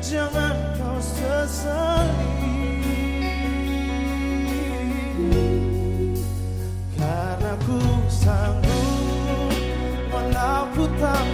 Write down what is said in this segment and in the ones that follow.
Jangan kau sesali. Karena ku sanggup Walau ku tak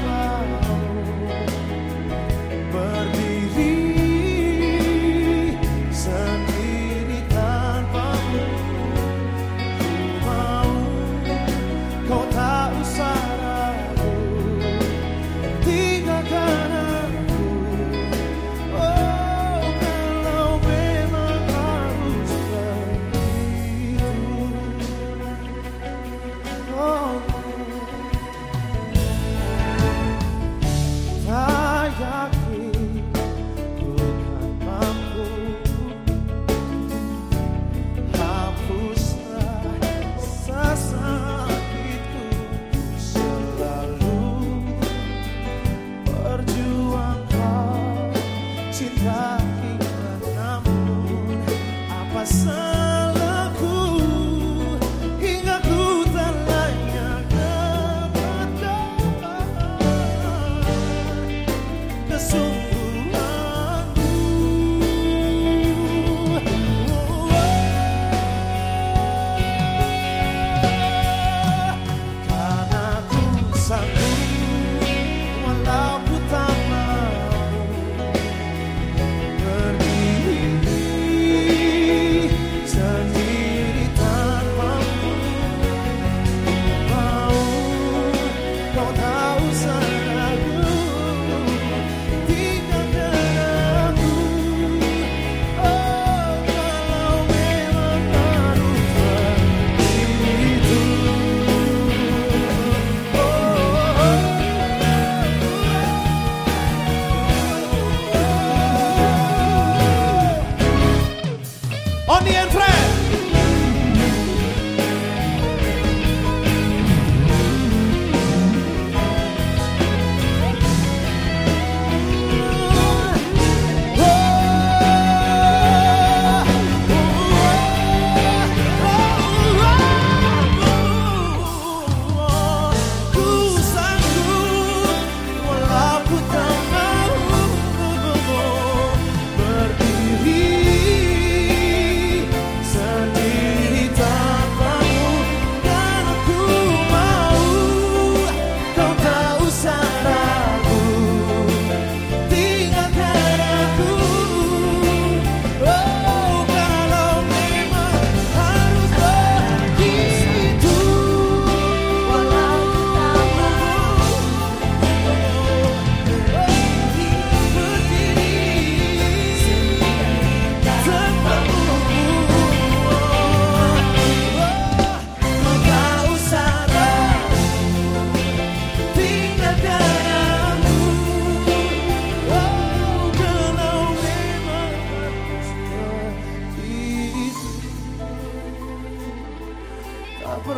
the soup.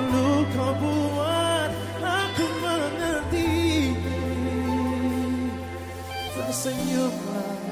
selalu kau buat aku mengerti. Tersenyumlah